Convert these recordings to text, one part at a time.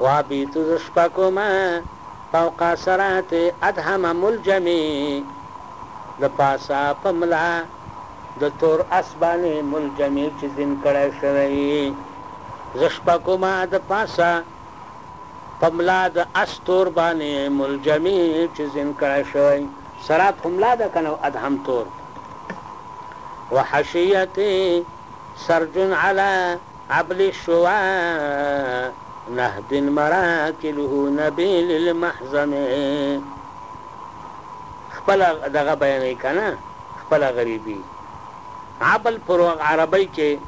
وابیت زه شپه کوم فوق صراط ادهم ملجمې د پاسه په ملا د تور اس باندې ملجمې چې زین کړی شوی زه شپه کوم د پاسه په ملا د اس تور باندې ملجمې چې زین کړی شوی صراط خو ملا ده که نه ادهم تور وحشیتې سرجن علی ابليس شوا نهد مراکله نبيل المحزن خپل دغه بیانوي کنه خپل غریبي عبل پر عربی کې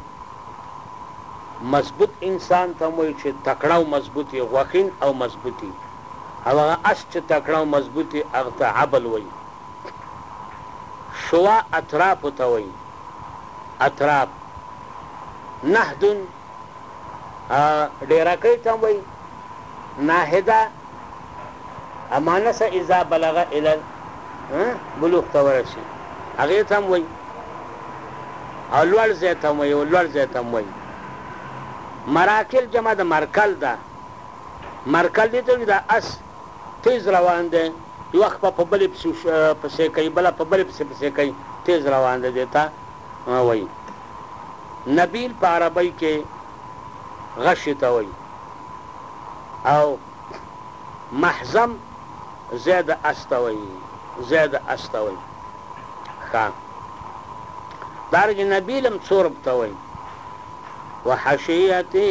مضبوط انسان ته وایي چې تکړه او مضبوطي غوښین او مضبوطي او هغه اس چې تکړه او مضبوطي هغه ته عبل وایي شوا اطرافو ته وایي اطراف نهد ډیرکۍ ته وایي ناهده امانسه اذا بلغ الى بلوغ ته ورسي هغې ته هم وایي او لوړ ځای ته هم وایي او لوړ ځای ته هم وایي مراکل جمع د مرکل ده مرکل دې ته وایي د اس تیز روان دی یوه خپه په بلې پسې پسې کوي بله په بلې پسې پسې کوي تیز روان دی دې ته وایي نبیل په عربۍ کې غشې ته وایي او محزم زید اس ته وایي زید اس ته وایي ښه دارنګې نبیل هم څورب ته وایي وحشیتې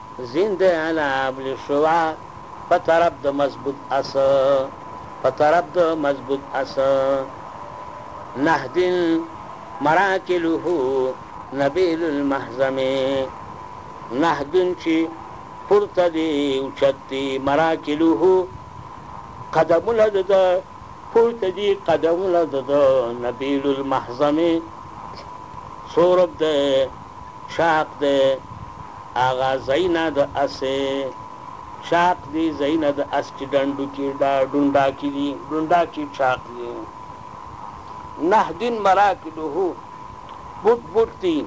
زنده انا ابل شوعه په طرف د مضبوط اس په طرف د مضبوط اس نهد مراکله نبیل المحزم نهد چې پورته دی او چت دی مراکله قدمونه د ده پورته دي قدمونه د ده نبیل المحزمې سورب دی ښه حق دی هغه ځایونه د اسې چاق دي ځایونه د اس چې ډنډو کې دا ډونډا کې دي ډونډا کې چاق دي نه دین مراکله بوت بوت دي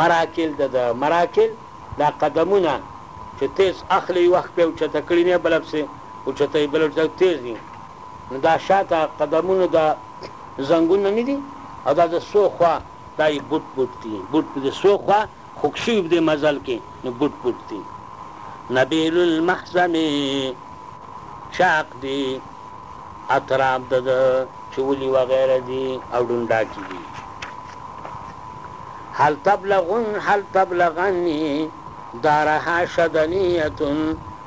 مراکل د مراکل دا قدمونه چې تیز اخلي وخت په چته کړی نه بلبسه او چته بلبسه تیز دي نو دا شاته قدمونو دا زنګونه نه دي او دا د سو خوا دا یې بوټ بوټ دي بوټ بوټ دي سو خوا خوږ شوي په دې مزل کې نو بوټ بوټ دي نبیل المحزم چاق دي اطراب د ده چولي وغیره دي او ډونډاکي دي هل تبلغن هل تبلغني دارها شدنیتن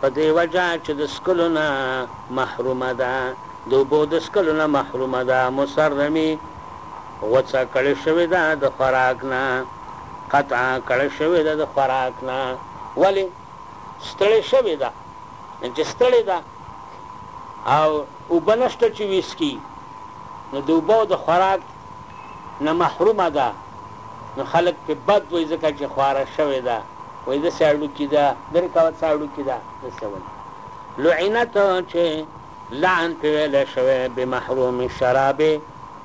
په دې وجه چې د څکلو نه محرومه ده، د اوبو د څکلو نه محرومه ده، مصرمي، غوڅه کړې شوې ده، د خوراک نه، قطعه کړې شوې ده، د خوراک نه، ولې؟ ستړې شوې ده، نو چې ستړې ده او اوبه نشته چې ویې څکي، نو د اوبه او د خوراک. نه محرومه ده نو خلک پرې بد وایي ځکه چې خواره شوې ده وایي داسې هډوکي ده درې کوه څه هډوکي ده داسې وایي لعنت چې لعن پرې ویلی شوی بمحروم الشراب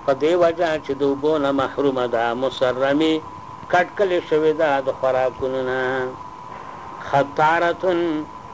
په دې وجه چې د اوبو نه محرومه ده مسرمي کټ کلې شوې ده د خوراکونو نه خطارتن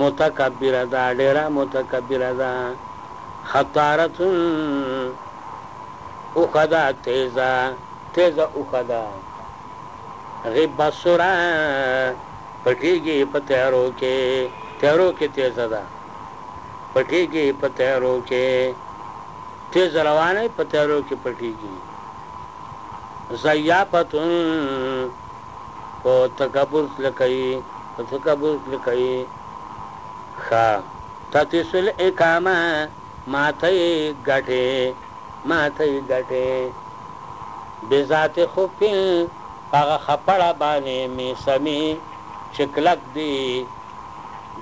متکبره ده ډیره متکبره ده خطارة اوښه ده تیزه تیزه اوښه ده غب السرا پټیږي په تیارو کې تیارو کې تیزه ده پټیږي په تیارو کې تیز روانه په تیارو کې پټیږي زیافتون په تکبر تله کوي په تکبر تله کوي ښه تتس الاقامه ماته یې ګټې ماته یې ګټې بذات خفین هغه خپړه باندې مې سمې چې کلک دی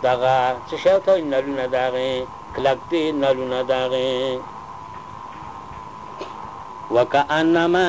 دغه څه شی ته وایي نلونه د هغې کلک دی نلونه د هغې وکأنما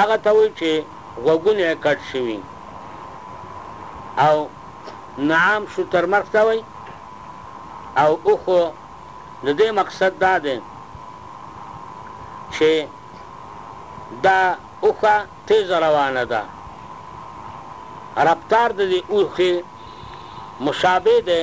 هغه ته وایي چې غوږونه یې کټ شوي او نعام شترمرغ ته وایي او اوښو د دې مقصد دا دی چې دا اوښه تیزه روانه ده رفتار د دې اوښې مشابه دی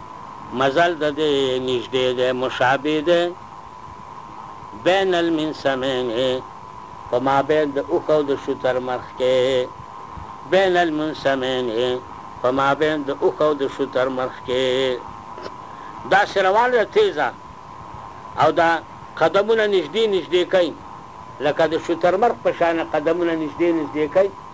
مزل د دې نژدې دی مشابه دی بین المنسمین په مابین د اوښ او د شتر مرخ کې بین المنسمین په مابین د اوښ او د شتر مرخ کې داسې روان دی تیزه او دا قدمونه نږدې نږدې کوي لکه د شترمرغ په شان قدمونه نږدې نږدې کوي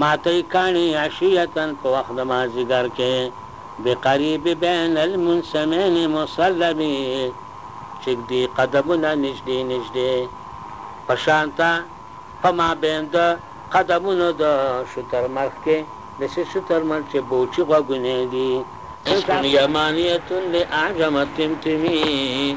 ماته کاڼي عشية په وخت د مازيګر کې بقريب بين المنسمين مصلبي چې ږدي قدمونه نژدې نژدې په شان ته په مابين د قدمونو د شترمرغ کې داسې شترمرغ چې بوچي غوږونه يې دي. اسم يمانية لاعجم الطمطمي.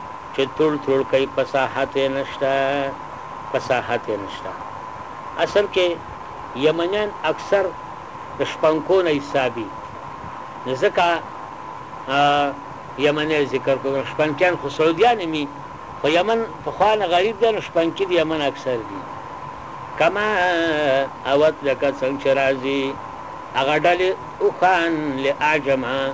چه تړ تړ کوي فصاحت يې نشته فصاحت يې نشته اصل کې يمنيان اکثر د شپنکو نه حسابي نو ځکه يمني ذکر کوي شپنکيان خو سعوديان مي خو يمن په خوانه غريب دي نو شپنکي د يمن اکثر دي کما اوت لکه څنګه چې راځي هغه ډلې اوخان لاعجمه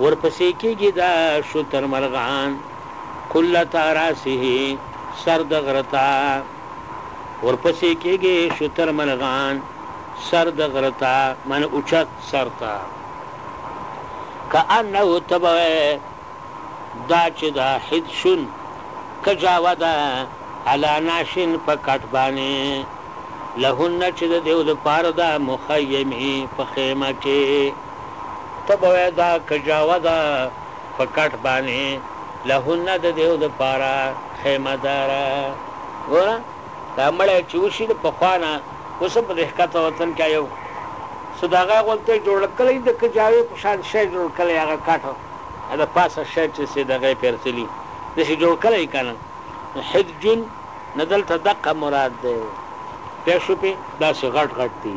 ورپسې کېږي دا شتر مرغان کلتا راسه سر د غره تا ورپسې کېږي شتر مرغان سر د غره تا معنی اوچت سر ته کأنه ته به وایې دا چې دا حدشن کجاوه ده علی ناشن په کټ باندې لهن چې د دیو لپاره ده مخیمې په خیمه کې. ته به وای دا کجاوه ده په کټ باندې لهن د دیو د پاره خیمه داره ګوره دا مړی چې وشي د پخوا نه اوس هم په دې ښکته وطن کې یو څه د هغه غونته جوړ کړی د کجاوې په شان شی جوړ کړی هغه کټ د پاسه شی چې سي دغه پرتلی داسې جوړ کړی که نه حدجون نه دلته دقه مراد دی پیښو پې داسې غټ غټ دی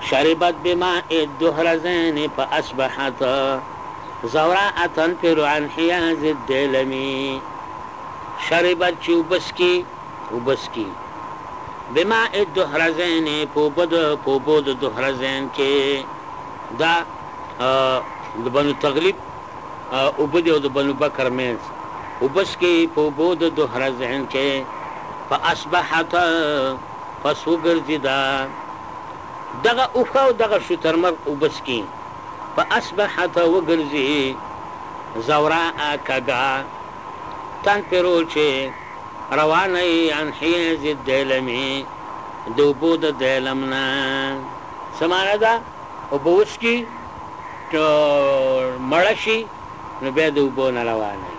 شربت بماء الدهر زين فاصبحت زوراءة تنفر عن حياز الديلمي شربت چی اوبه څکی اوبه څکی بماء الدهر زين په اوبه د په اوبو د دهر زين کې دا د بنو تغلیب اوبه دی او د بنو بکر مینځ اوبه څکی په اوبو د دهر زين کې فاصبحت پس وګرځي دا دغه اوښ او دغه شترمرغ اوبه څکي فاصبحت وګرځي زوراء کږه تنفرو چې روانه يي عن حيض الديلم د اوبو د ديلم نه څه معنی ده اوبه وڅکي مړه شي نو بيا د اوبو نه روانه يي.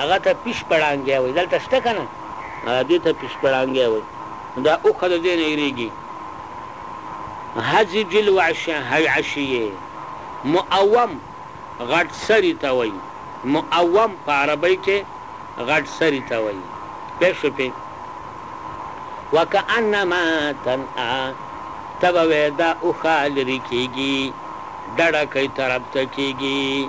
هغه ته پیشپړانګی وایی دلته شته کنه دی ته پیشپړانګی وایی نو دا اوښه د دی نه ایریږی هځی جل وعشه هی عشیه معوم غټ سری ته وایی معوم په عربی کی غټ سری ته وایی پوه شوی پی وکانما تنآ ته به وایی دا اوښه لری کیږی ډډه کوي طرف ته کیږی.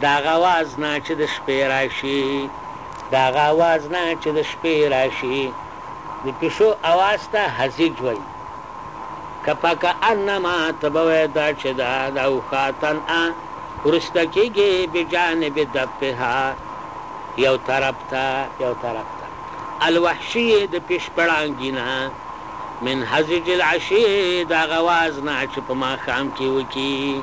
د هغه اواز نه چې د شپې راشي د هغه اواز نه چې د شپې راشي د پیشو اواز ته هزیج وایي کپا که انما ته به وایې دا چې دا د اوښاتن ا ورسته کېږي بجانب دفها یو طرف ته یو طرف ته الوحشي د پیش پړانګي نه من هزج العشي د هغه اواز نه چې په ماښام کې وکړي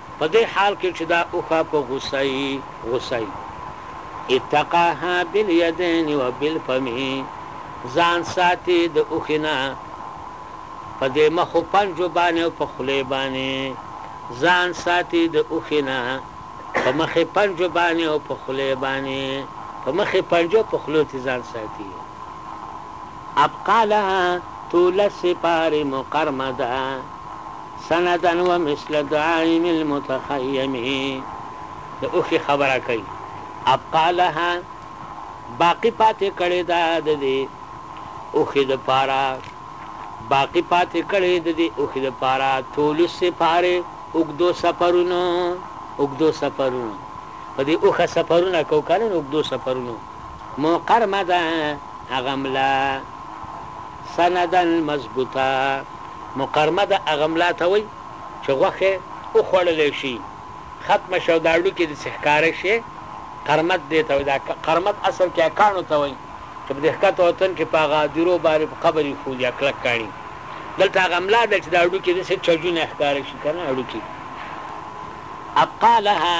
په دې حال کې چې دا اوښه په غوسه يي، غوسه يي، اتقاها بالیدین و بالفم، ځان ساتي د اوښي نه په دې مخو پنجو باندې او په خولې باندې، ځان ساتي د اوښي نه په مخې پنجو باندې او په خولې باندې، په مخې پنجو په خولو تي ځان ساتي. ابقا لها طول السپار مقرمدا. سندا ومثل دعائم المتخيم د اوښې خبره کوي ابقا لها باقي پاتې کړې ده د دې اوښې دپاره باقي پاتې کړې د دې اوښې دپاره طول السفار اوږدو سفرونو اوږدو سفرونو په دې اوښه سفرونه کو که نه اوږدو سفرونو مقرمه ده هغه ملا سندا مضبوطه، مقرمه د هغه ملا ته وایي چې غوښه یې وخوړل شي، ختمه شي او دا ړوکې دې چې ښکاره شي، قرمت دې ته وایي. دا قرمت اصل کې هغه کاڼو ته وایي چې په دې ښکته او تن کې په هغه هدیرو باندې په قبر ایښو دي، هغه کلک کاڼي. دلته هغه ملا ده چې دا ړوکې دې چې چجونه یې ښکاره شي، کنه هډوکي. اقالها.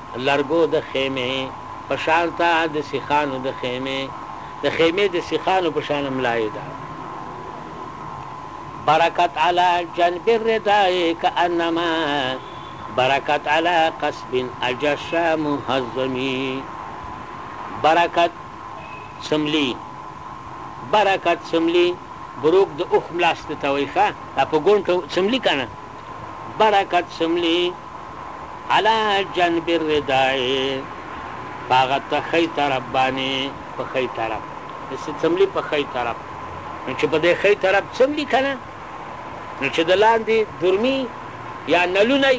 لرګو د خیمې په شان تا د سیخانو د خیمې د خیمې د سیخانو په شان ملای ده برکت علی جنب الردای کانما برکت علی قصب اجش مهزمی برکت سملی برکت سملی بروک د اوخ ملاست ته وای ښه په ګونټو سملی کنه برکت سملی علا جنب الردائے پاغا تخی طرف بانی په خی طرف دسی څملی په خی طرف نو چې په دې خی طرف څملی کنه نو چې د لاندې درمی یا نلونه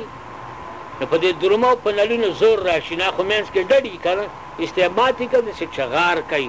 نو په دې درمو په نلونو زور راشي نه خو منځ کې ډډي کنه استعمال کوي چې چغار کوي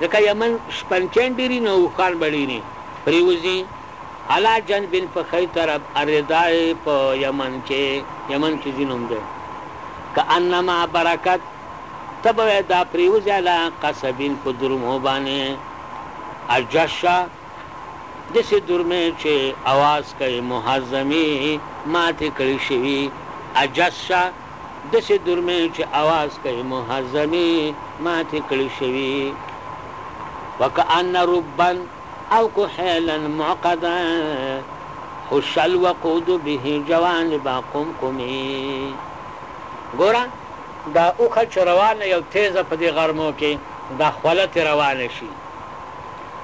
ځکه یمن شپنچین ډیری نو اوښان به ډیری پریوزی علا جن بن په خی طرف الردا په یمن چه یمن چه زینوم ده که انما برکت ته به دا پریوزی علا قصبین په درمو بانی اجشا دسی درمی چه اواز کئی محزمی ماتی کړی شوی اجشا دسې دورمې چې اواز کوي محزمې ماتې کړي شوي وکأن ربا او کحیلا معقدا حش الوقود به جوانب قمقمې ګوره دا اوښه چې روانه یو تیزه په دې غرمو کې دا خوله ترې روانه شي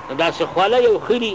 نو داسې خوله یو خري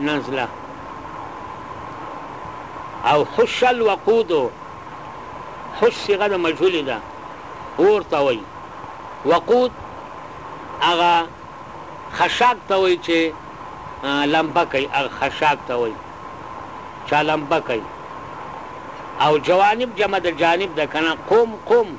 نزله او حش الوقود حش صيغه د مجهول ده اور ته وایي وقود هغه خشاک ته وایي چې لمبه کوي هغه خشاک ته وایي چا لمبه کوي او جوانب جمع د جانب ده کنه قوم قوم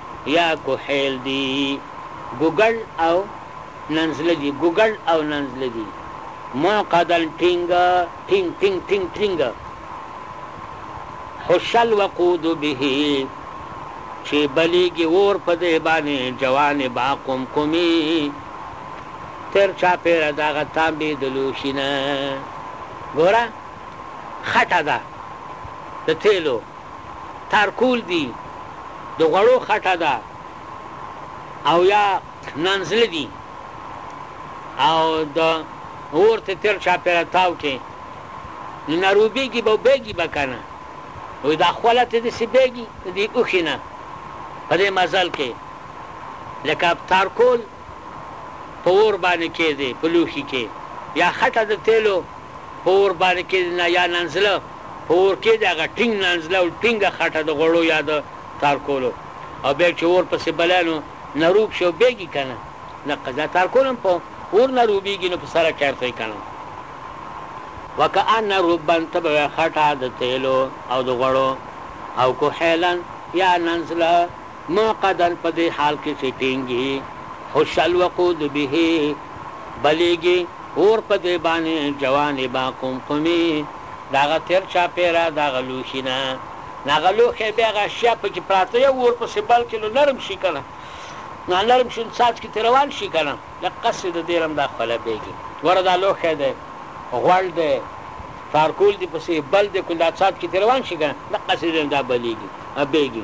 یا کحیل دي ګوګړ او ننزله دي ګوګړ او ننزله دي منقدا ټینګ ټینګ ټینګ ټینګ ټینګ حش الوقود به چې بلیږي اور په دې باندې جوانب قوم قومي تر چاپېره دغه تانبې د لوشي نه ګوره خټه ده د تیلو تارکول دي، د غوړو خټه ده او یا نانځله دي او د اور ته تېر چاپېره تاو کې نو ناروبېږي به او بېږي به که نه؟ وایي دا خوله ته داسې بېږي د دې اوښي نه په دې مزل کې لکه تارکول. په اور باندې کېږدې په لوښي کې یا خټه د تېلو په اور باندې کېږدې نه یا نانځله په اور کېږدې هغه ټینګ نانځله او ټینګه خټه د غوړو یا د تارکولو او بیا چې اور پسې بلی نو نروب شي او بېږي که نه نه قضا تارکول هم په اور نروبېږي نو په سره کې ارتوي که نه وکأن روبا ته به وایې خټه د تېلو او د غوړو او کحیلا یا نانځله ما قدر په دې حال کې چې ټینګي خوش الوقود به بلېږي اور په دې باندې جوانبا قوم قومي د هغه تېر چاپېره د هغه لوښي نه نو هغه لوښی بیا هغه اشیا په کې پراته یو اور پسې بل کې نو نرم شي که نه نو نرم شي نو څاڅکي ترې روان شي که نه دقسې د دې نه هم دا خوله بېږي وره دا لوښی دی غوړ دی چارکول دې پسې بل دی کوم دا څاڅکي ترې روان شي که نه دقسې دې نه دا بلېږي بېږي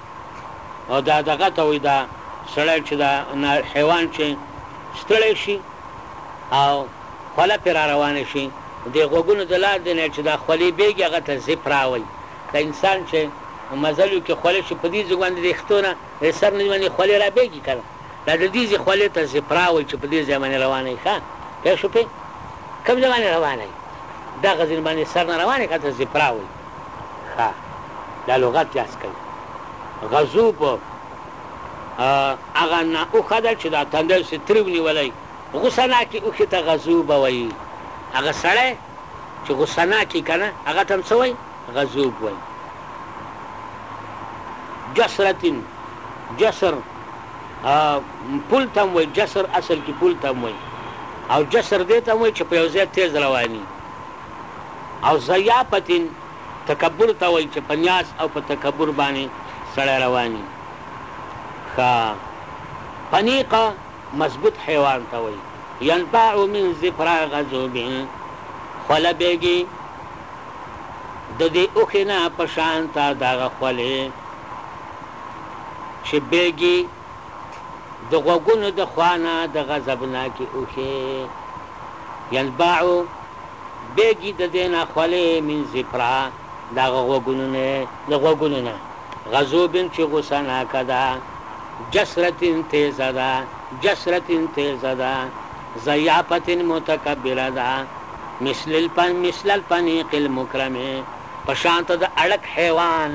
او دا دغه ته وایي دا سړی چې دا حیوان چې ستړی شي او خوله پرې را روانه شي د غوږونو د لاندې نه چې دا خولې بېږي هغه ته زیپ راوایي د انسان چې مزل وکړي خولې شي په دې ځای باندې د ښتو نه د سر نه باندې خولې را بېږي که نه دا د دې ځای خولې ته زیپ راوایي چې په دې ځای باندې روانه یي ښه پوه شو پې کوم ځای باندې روانه یي دغه ځای باندې سر نه روانه یي که ته زیپ راوایي ښه دا لغت یاست کړئ غزو په هغه نه اوښه ده چې دا تندی سې تریو نیولی غوسه ناکې اوښې ته غزو به وایي هغه سړی چې غوسه ناکې که نه هغه ته هم څه وایي غزوب وایي جسرتین جسر پل ته هم وایي جسر اصل کې پل ته هم وایي او جسر دې ته هم وایي چې په یو ځای تیز رواني او ضیافت تکبر ته وایي چې په نیاز او په تکبر باندې سړی روان وي. ښه پنیق مضبوط حیوان ته وایي. ینباع من ظفرا غضوب خوله بیږي د دې اوښې نه په شان ته دغه خولې چې بیږي. د غوږونو د خوا نه د غضبناکې اوښې ينباع بېږي د دې نه خولې من زفرا د هغه غوږونو نه د غوږونو نه غضوب چې غوسه ناکه ده جسرت تیزه ده جسرت تیزه ده ضیافت متکبره ده مثل الفن مثل الفنیق المکرم په شانته د اړک حیوان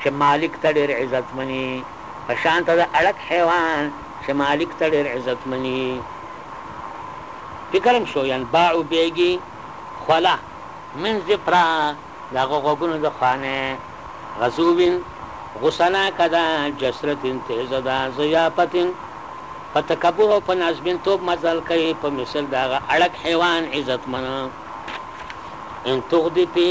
چې مالک ته ډېر عزتمن يي، په شان ته د اړک حيوان چې مالک ته ډېر عزتمن يي. فکر هم شو يان باعو بيګي خوله من زپرا د هغه غوږونو د خوانه غزوين غوسنا کدا جسرتين تيزه دا ضيافتين په تکبر او په نازبين توب مزل کوي په مثل د هغه اړک حيوان عزتمن ان تغدي پي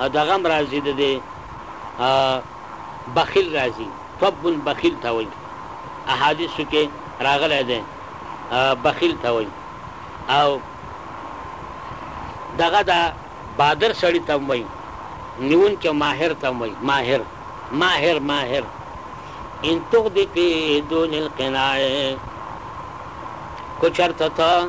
او دغه هم راځي د دې بخیل راځي تب بخیل ته وایي احادیثو کې راغلی دی بخیل ته وایي او دغه دا بادر سړی ته هم وایي نیونکی ماهر ته هم وایي ماهر ماهر ماهر ان تغدی فی دون القناع کو چرته ته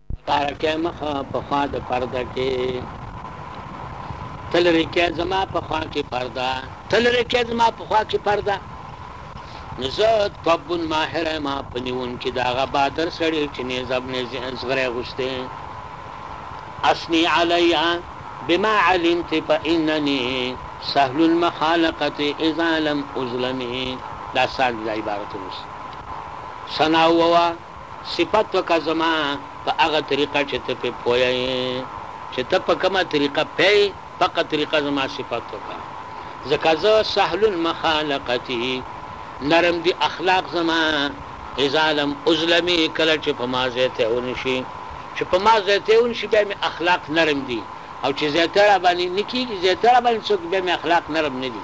ښکاره کړه مخ په خوا د پرده کې ته لرې کړه زما په خوا کې پرده ته لرې کړه زما په خوا کې پرده نو زه طبون ماهر یم په نیونکي د هغه بادر سړی چې نیزه زغری اغوستی اثني علی بما علمت فانني سهل المخالقه اذا لم اظلمي دا ساګ دا عبارت اوس ثنا ووا صفت وکړه زما په هغه طریقه چې ته پرې پوه یې، چې ته په کومه طریقه پوه یې، په هغه طریقه زما صفت وکړه، ځکه زه سهل المخالقتي، نرم دي اخلاق زما، اذا لم ازلمي، کله چې په ما زیاتی ونه شي، چې په ما زیاتی ونه شي، بیا مې اخلاق نرم دي او چې زیاتی راباندې نه کېږي، زیاتی راباندې څوک، بیا مې اخلاق نرم نه دي.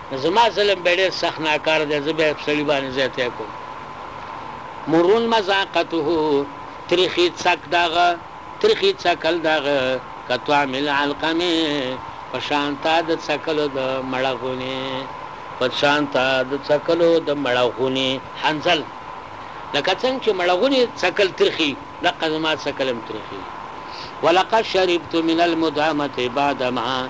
نو زما ظلم به ډېر سخت ناکاره دی، زه به په سړي باندې ځای طی کوم. مر مذاقته، تریخې څک د هغه، تریخې څکل د هغه، کطعم العلقم، په شان ته د څکلو د مړه غونې، په شان ته د څکلو د مړه غونې، حنظل، لکه څنګه چې مړه غونې څکل تریخې وي، دقه زما څکل هم تریخې دي. ولقد شربت من المدامة بعدما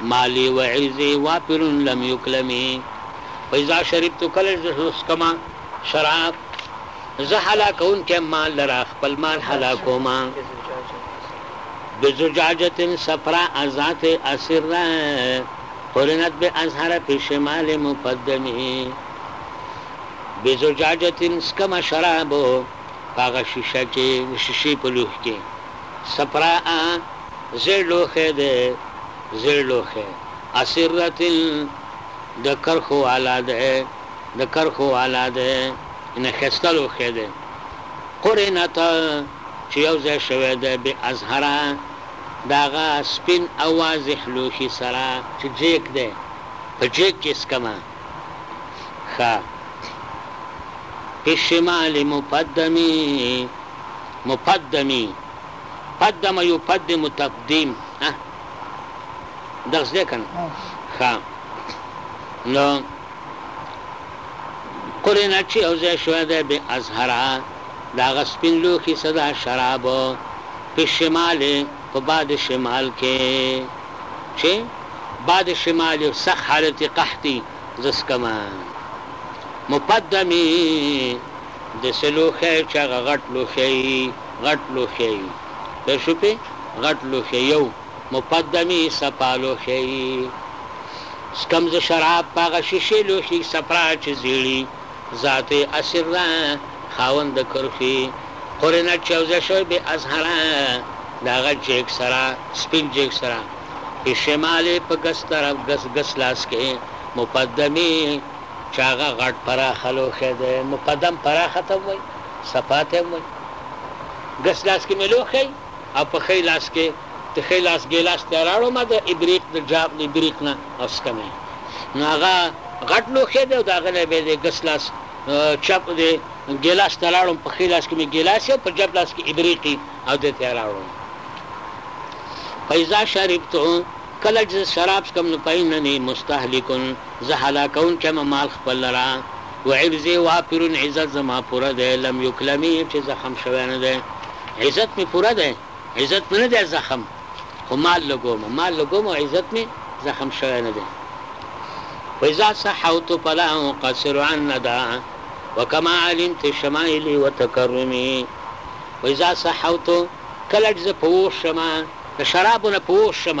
مالی و عرضی وافر لم یکلمی فاذا شربت کله چې زه څکم شراب زه هلاکونکی مال لره خپل مال هلاکوم بزجاجة صفراء ذات اسره قرنت بأزهر في شمال مقدمه بزجاجة سکم شرابو پاغه شیشه کې شیشې په لوح کې سپرا ء زېړ لوښی دی، زېړ لوښی، اسرة د کرښو والا دی، د کرښو والا دی، یعنې ښایسته لوښی دی، قرنت چې یو ځای شوی دی، بأزهر د هغه سپین او واضح لوښي سره، چې جېک دی، په جېک کې څکمه. ښه په شمال مپدمي مپدمي پدم يپدم تقديم ها دغه څه کنه ښه نو قرینه چې او ځای شوی دی به ازهره د هغه سپین لوښي څه ده شرابو په شمال په باد شمال کې چه بعد شمال سخت حالت قحطی زسکمه مپده می دسه لوښی چه هغه غټ لوښی غټ لوښی پوه شو پی غټ لوښی یو مپده می سپا لوښی سکم زه شراب په هغه شیشه لوښی سپرا چه زیړی ذات اسره خاوند کرښي قرینه چوزه شوی به اظهره د هغه جیک سره سپین جیک سره په شمال په ګس طرف ګس ګس لاس کې مقدمي چې هغه غټ پراخه لوښی دی مقدم پراخه ته وایي صفا ته هم وایي ګس لاس کې مې لوښی او په ښی لاس کې د ښی لاس ګیلاس ته راړومه د ابریق د جاب د ابریق نه او څکم یې نو هغه غټ لوښی دی او د هغه نه به د ګس لاس چپ د ګیلاس ته راړوم په ښی لاس کې مې ګیلاس او په جب لاس کې ابریقي او د ته راړوم فیضا شربتو کله چې شراب څکم نو پایننی مستهلکن زه هلاکون کم مال خپل لره و عرضې و آفرین عزت زما پوره دی لم یکلمی چې زخم شوی نه دی عزت مې پوره دی عزت مې نه دی زخم خو مال لګوم مال لګوم او عزت مې زخم شوی نه دی و اذا صحوت فلا اقصر عن ندا وکما علمت شمائلی و تکرمی و اذا صحوت کله چې زه په هوښ شم د شرابو نه په هوښ شم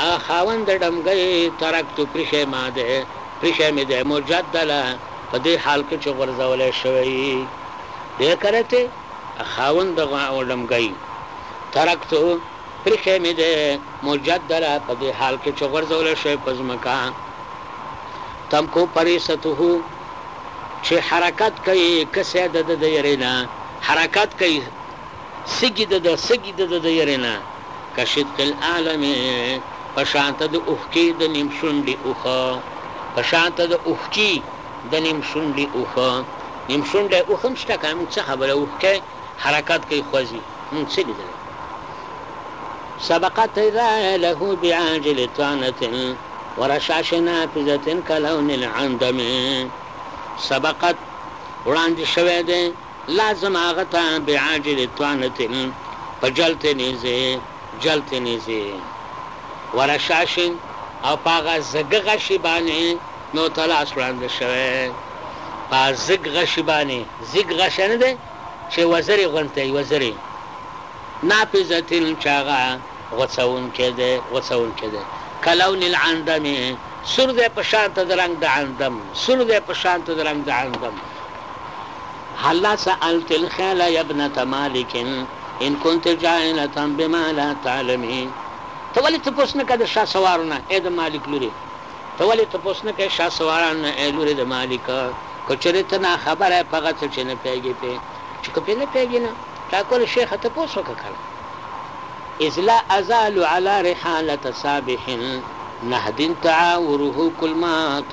هغه خاوند د ډمګۍ ترکت پریښی ما دی، پریښی مې دی مجدلا په دې حال کې چې غورځولی شوی یې دی کله ته خاوند د ډمګۍ ترکت پریښی مې دی مجدلا په دې حال کې چې غورځولی شوی په ځمکه تمکو پریسته چې حرکت کوي کسې د د یرې نه حرکت کوي سږي د ده سږي د ده د يرې نه کشدق العالم په شان ته د اوښکې د نيم شونډې اوښه په شان ته د اوښکي د نيم شونډې اوښه نيم شونډی اوښ هم شته که موږ څه خبره اوښکی حرکت کوي خوځي موږ څه لیدلی سبقت اذا له بعاجل طعنه ورشاش نافذه کلون العندم سبقت وړاندې شوی دی لازم هغه ته بعاجل طعنة په جلت نیزې، جلت نیزې، و رشاش او په هغه ځږه غشي باندې مې ورته لاس وړاندې شوی، په ځږ غشي باندې، ځږ غشی نه دی چې وزرې غونته وي، وزرې، نافذة چې هغه غوڅوونکی دی، غوڅوونکی دی، کلون العندم سور دی په شانته د رنګ د عندم، سور دی په شانته د رنګ د عندم، هلا سألت الخيل يا ابنة مالک ان كنت جاهلة بما لا تعلمين ته ولې تپوس نه کوې د شهسوارو نه ای د مالک لورې ته ولې تپوس نه کوې شهسوارانو نه ای لورې د مالک که چېرې ته ناخبره يې په هغه څه چې نه پوهېږې پرې چې که پرې نه پوهېږې نو تا کول شيخه تپوس وکړه کنه اذ لا ازال على رحالة صابح نهد تعاوره کلمات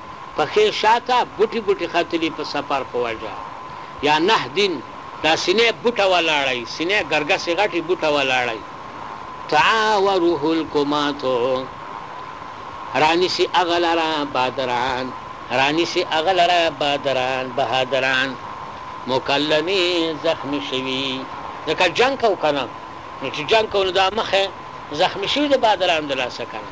پښې شاته بوټي بوټي ختلي په سفر په وجه یا نه دین دا سینه بوټه ولاړی سینه ګرګسې غټې بوټه ولاړی تعاوره الکمات رانیسي هغه لره بادران رانیسي هغه لره بادران بهادران مکلمې زخمي شوي ځکه جنګ کو که نه نو چې جنګ کو نو دا مخه زخمي شوي د بادران د لاسه که نه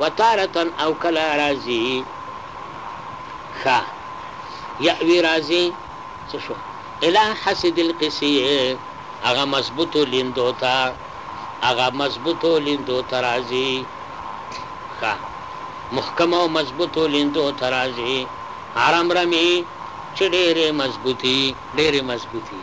وتارة او کله راځي ښه يأوي راځي څه شو الي حسد القصي هغه مضبوطو ليندو ته هغه مضبوطو ليندو ته راځي ښه محکمو او مضبوطو ليندو ته راځي عرم رمي چې ډېرې مضبوطي ډېرې مضبوطي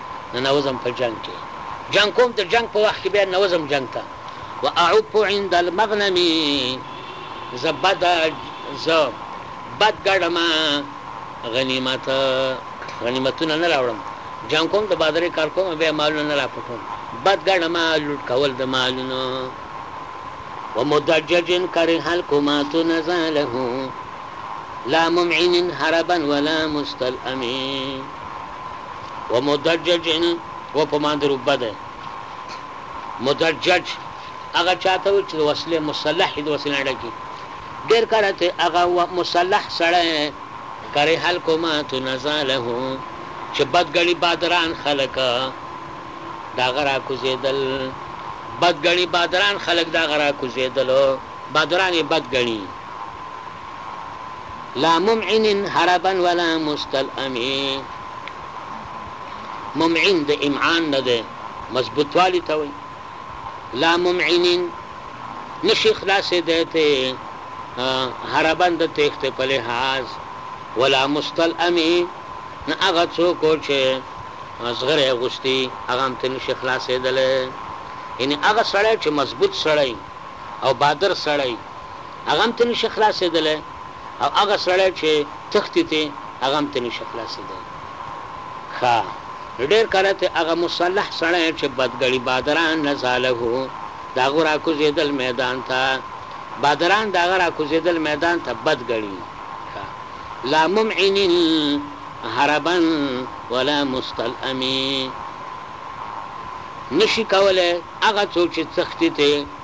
ننوځم په جنګ کې جنګ کوم د جنګ په وخت کې بیا ننوځم جنګ ته و اعب عند المغنم زه بد زه بد ګړم غنیمت غنیمتونه نه راوړم جنګ کوم د بادرې کار کوم بیا مالونه نه راپټوم بد ګڼم لوټ کول د مالونو ومدجج کره الکمات نزاله لا ممعن هربا ولا مستلأمي و مدجج و په ماندې ربه ده مدجج هغه چاته وي چې د وسلې مسلح د وسلې نه ډکي ډېر کله ته هغه مسلح سړی کرې حل کومات نزاله چې بدګړي بادران خلک دا غرا کوزېدل بدګړي بادران خلک دا غرا کوزېدل بادران یې بدګړي لا ممعن هربا ولا مستلأم ممعن د امعان نه دی مضبوطوالي ته وایي لا ممعن نشي خلاصېدی ته هربا د تېښتې په لحاظ ولا مستلأم نه هغه څوک چې زغره یې اغوستي هغه هم ترې نشي خلاصېدلی یعنې هغه سړی چې مضبوط سړی او بادر سړی هغه هم ترې نه شي خلاصېدلی او هغه سړی چې تښتي ترې هغه هم ترې نه شي خلاصېدلی. ښه نو ډېر کله ترې هغه مسلح سړی چې بدګړي بادران نزاله د هغه راکوزېدل میدان ته، بادران د هغه راکوزېدل میدان ته بد ګڼي. ښه لا ممعن هربا ولا مستلأم نه شي کولی هغه څوک چې تښتي ترې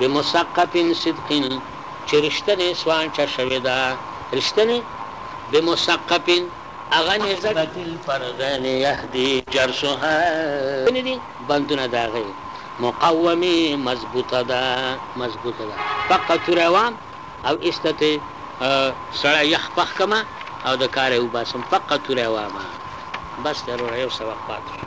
بمثقف صدق چې رښتنې سوانچه شوې ده رښتنې بمثقف هغه نسبت الفرغين يهدي جرسها رښتنې دي بندونه د هغې مقومي مضبوطه ده مضبوطه ده پقه توره وام او ايسته ترې سړی يخ پخ کړم او د کاره يې وباسم پقه توره وام بس دی وروره يو څه وخت پاتې شو.